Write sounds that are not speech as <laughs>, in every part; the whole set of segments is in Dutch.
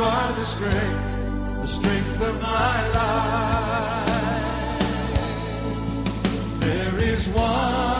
are the strength, the strength of my life. There is one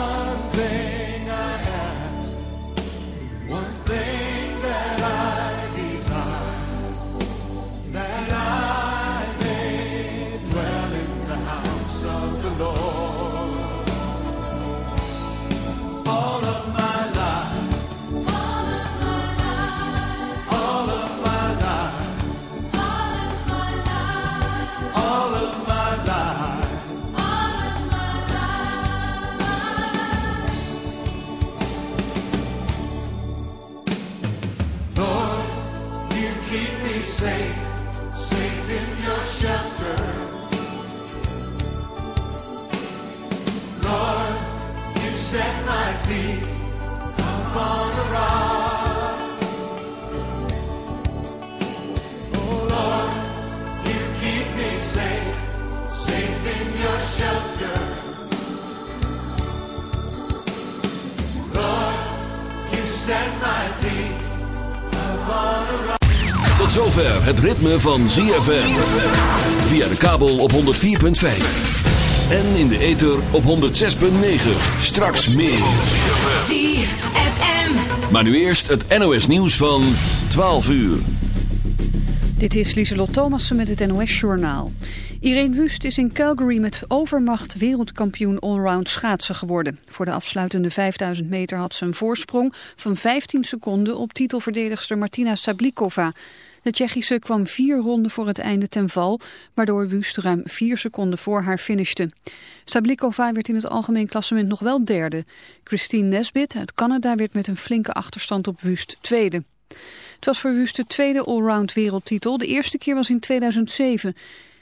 zover het ritme van ZFM. Via de kabel op 104.5. En in de ether op 106.9. Straks meer. ZFM. Maar nu eerst het NOS nieuws van 12 uur. Dit is Lieselot Thomassen met het NOS-journaal. Irene Wust is in Calgary met overmacht wereldkampioen allround schaatsen geworden. Voor de afsluitende 5000 meter had ze een voorsprong van 15 seconden op titelverdedigster Martina Sablikova. De Tsjechische kwam vier ronden voor het einde ten val, waardoor Wust ruim vier seconden voor haar finishte. Sablikova werd in het algemeen klassement nog wel derde. Christine Nesbit uit Canada werd met een flinke achterstand op Wust tweede. Het was voor Wust de tweede allround wereldtitel. De eerste keer was in 2007.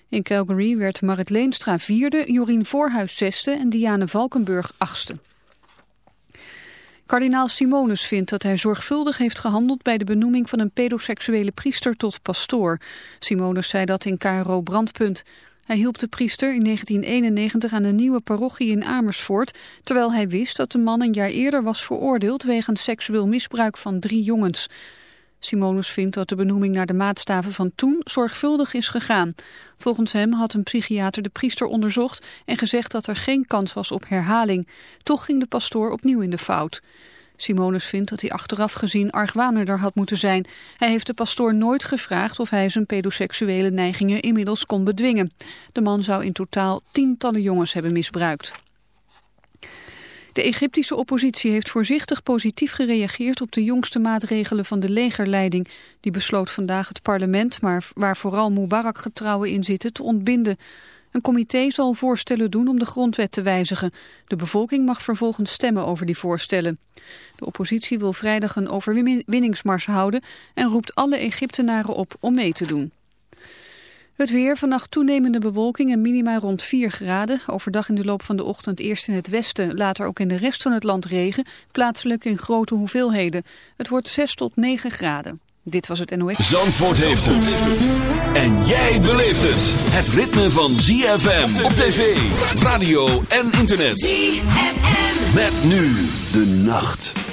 In Calgary werd Marit Leenstra vierde, Jorien Voorhuis zesde en Diane Valkenburg achtste. Kardinaal Simonus vindt dat hij zorgvuldig heeft gehandeld bij de benoeming van een pedoseksuele priester tot pastoor. Simonus zei dat in KRO Brandpunt. Hij hielp de priester in 1991 aan de nieuwe parochie in Amersfoort, terwijl hij wist dat de man een jaar eerder was veroordeeld wegens seksueel misbruik van drie jongens. Simonus vindt dat de benoeming naar de maatstaven van toen zorgvuldig is gegaan. Volgens hem had een psychiater de priester onderzocht en gezegd dat er geen kans was op herhaling. Toch ging de pastoor opnieuw in de fout. Simonus vindt dat hij achteraf gezien argwanender had moeten zijn. Hij heeft de pastoor nooit gevraagd of hij zijn pedoseksuele neigingen inmiddels kon bedwingen. De man zou in totaal tientallen jongens hebben misbruikt. De Egyptische oppositie heeft voorzichtig positief gereageerd op de jongste maatregelen van de legerleiding. Die besloot vandaag het parlement, maar waar vooral Mubarak-getrouwen in zitten, te ontbinden. Een comité zal voorstellen doen om de grondwet te wijzigen. De bevolking mag vervolgens stemmen over die voorstellen. De oppositie wil vrijdag een overwinningsmars houden en roept alle Egyptenaren op om mee te doen. Het weer, vannacht toenemende bewolking en minima rond 4 graden. Overdag in de loop van de ochtend eerst in het westen, later ook in de rest van het land regen. Plaatselijk in grote hoeveelheden. Het wordt 6 tot 9 graden. Dit was het NOS. Zandvoort heeft het. En jij beleeft het. Het ritme van ZFM op tv, radio en internet. ZFM. Met nu de nacht.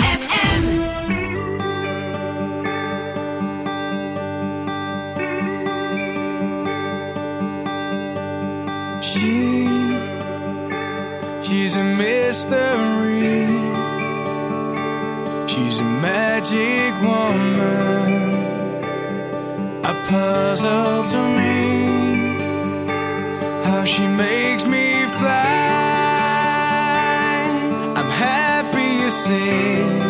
You.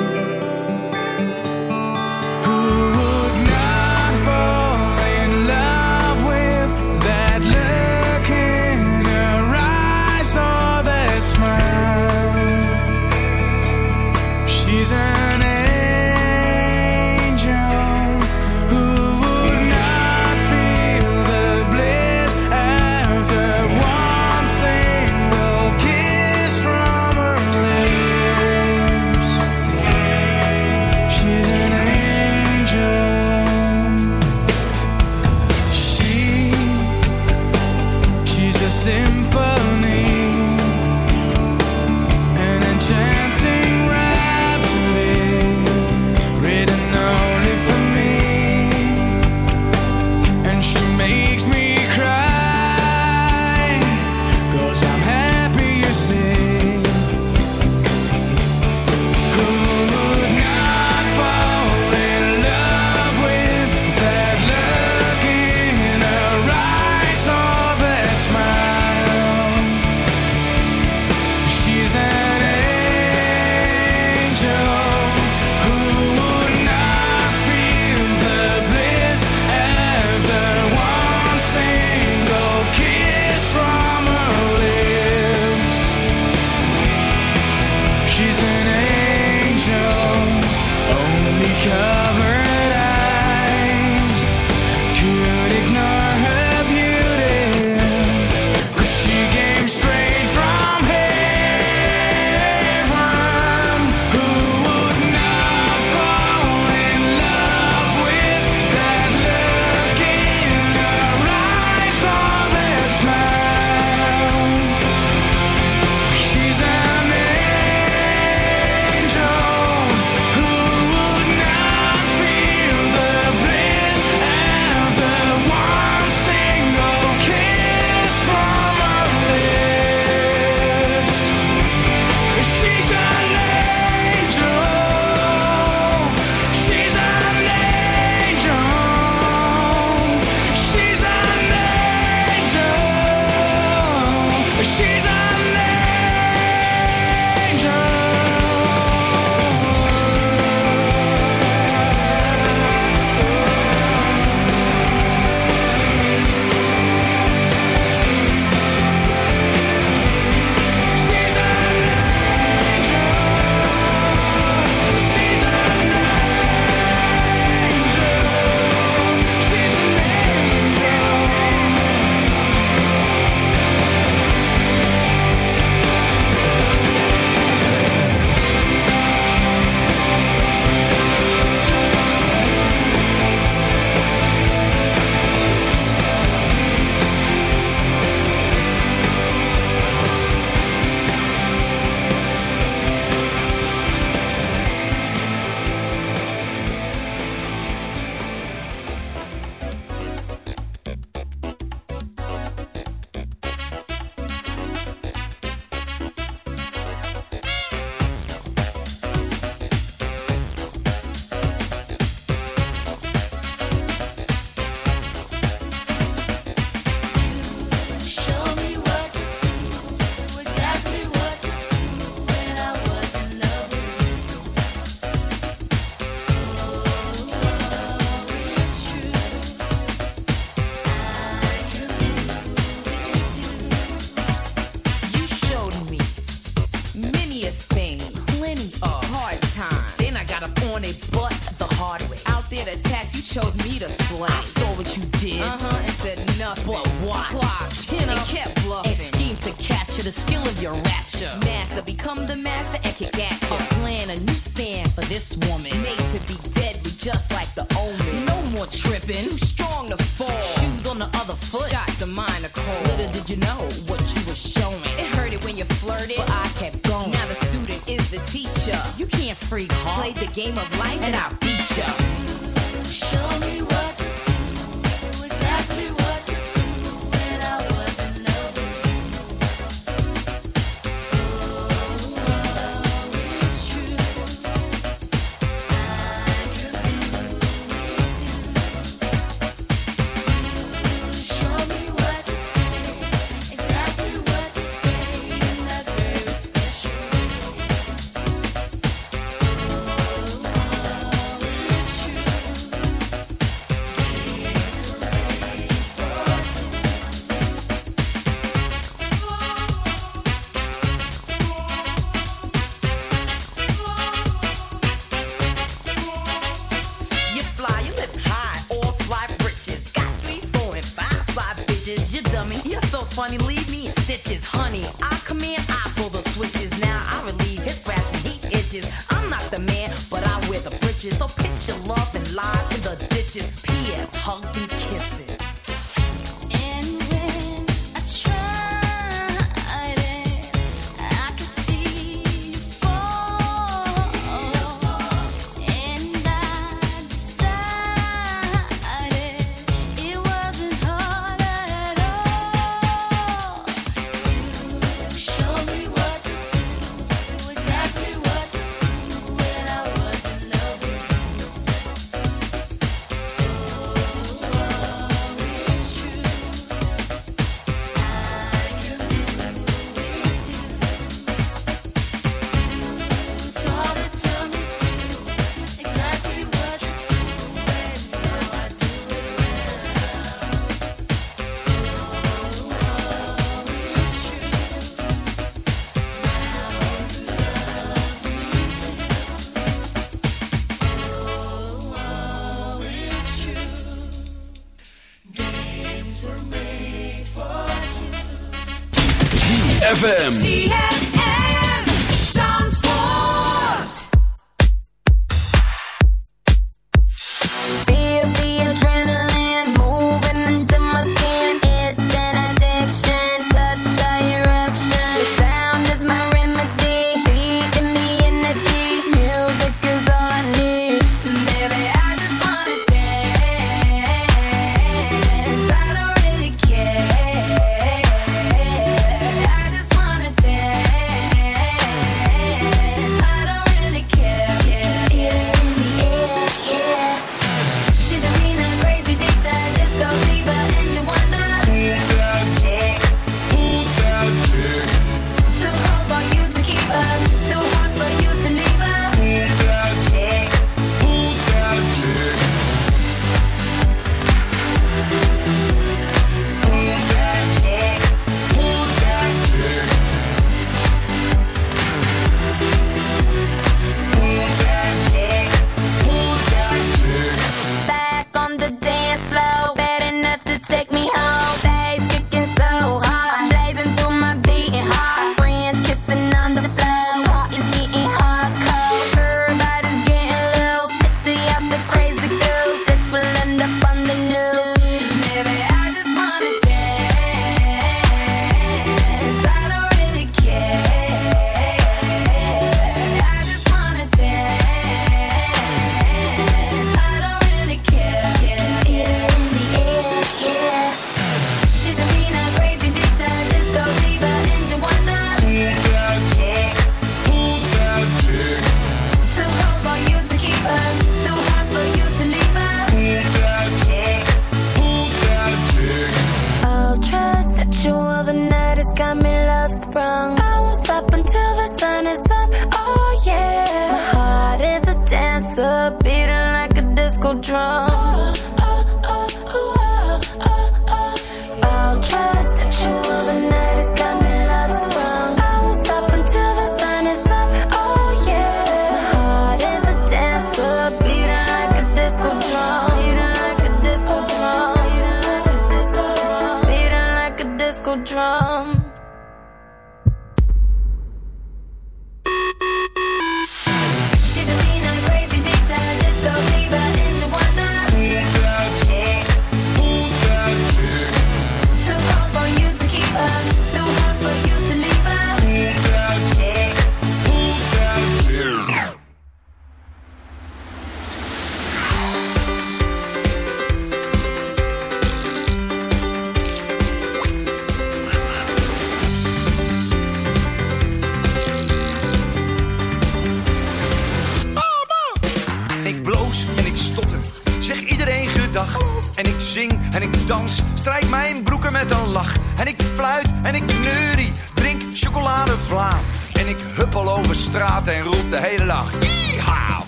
ZFM.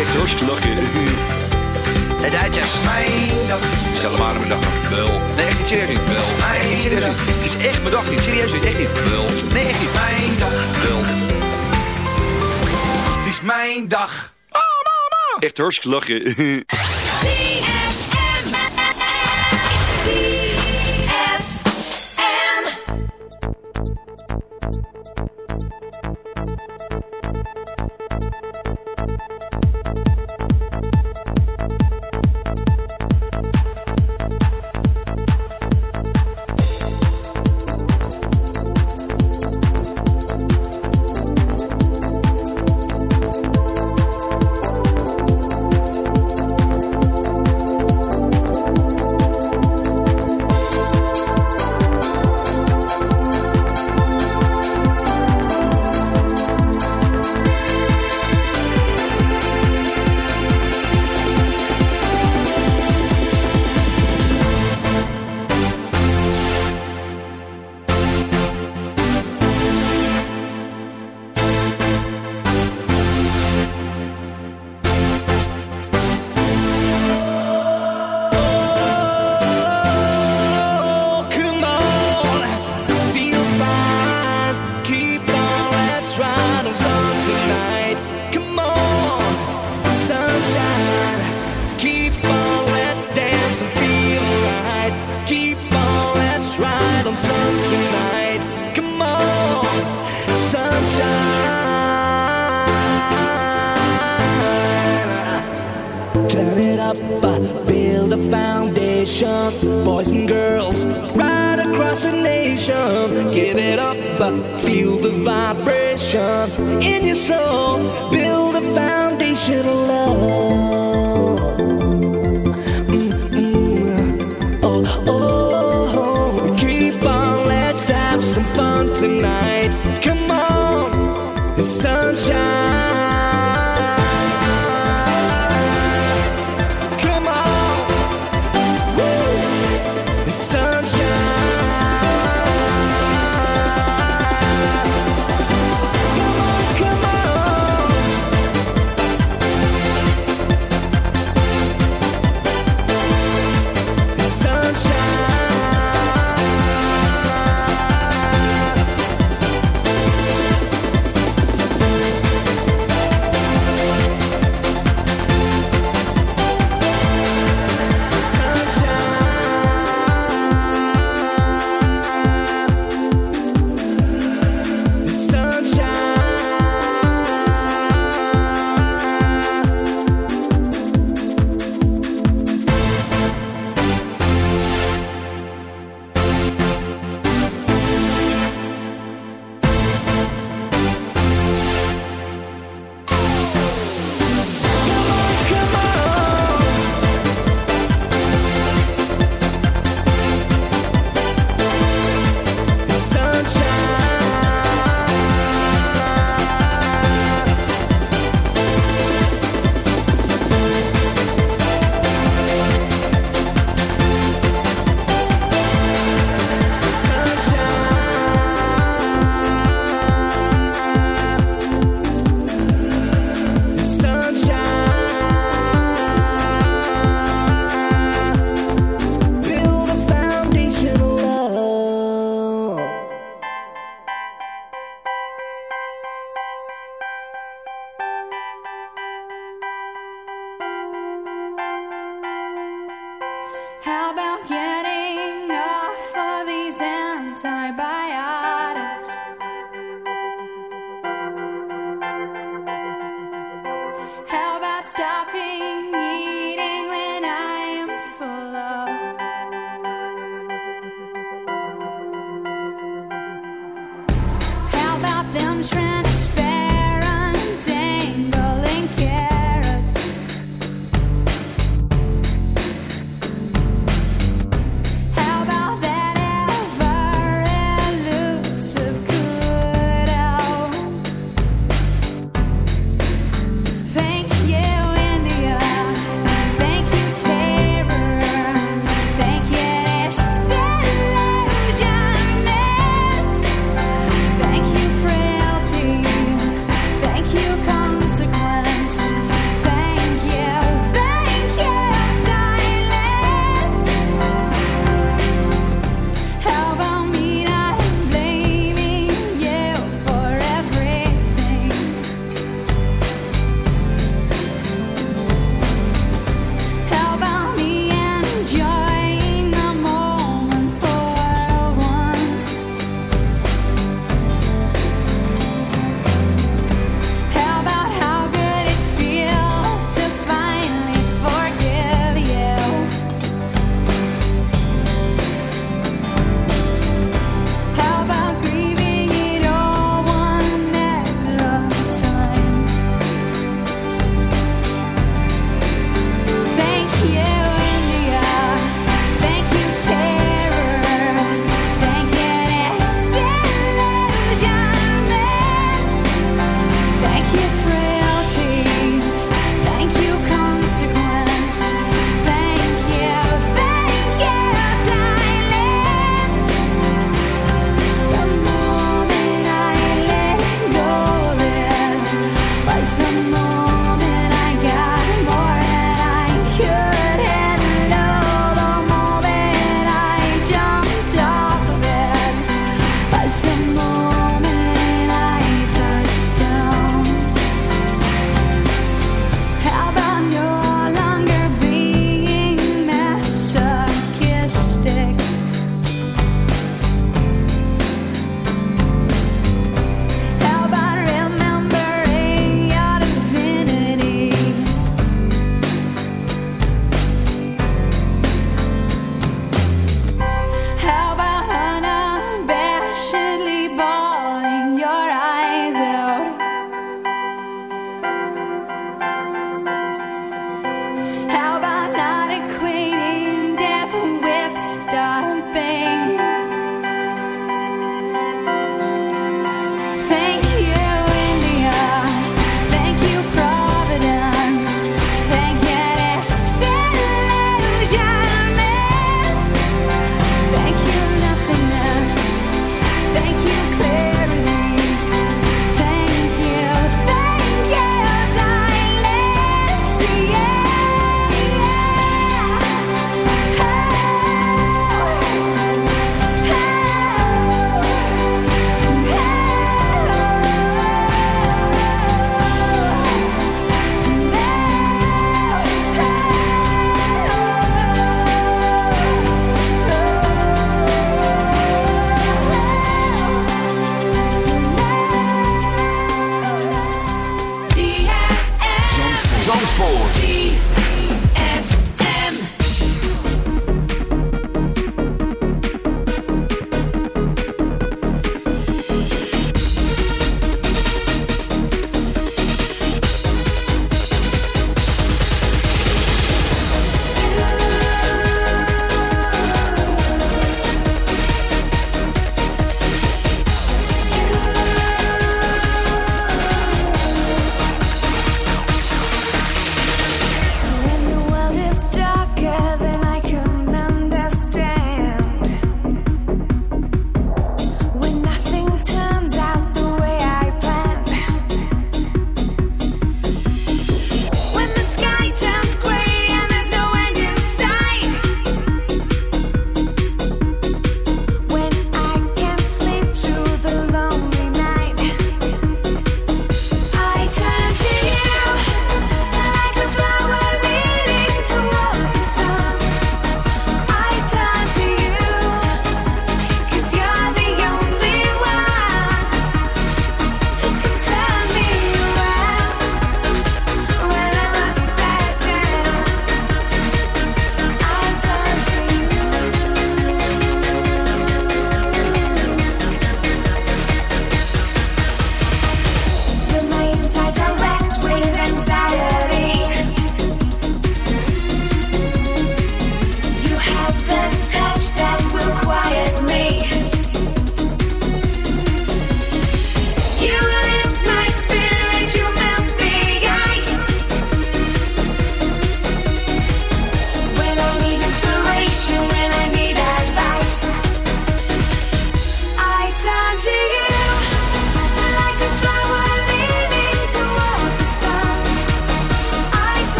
Echt hartstikke lachen. De Duitsers. Mijn dag. Stel hem aan mijn dag. Wel. Nee, echt niet serieus niet. Wel. Nee, echt serieus niet. Het is echt mijn dag niet. Serieus niet, echt niet. Wel. Nee, echt niet. Mijn dag. Wel. Het is mijn dag. Echt hartstikke lachen. <laughs> bye bye.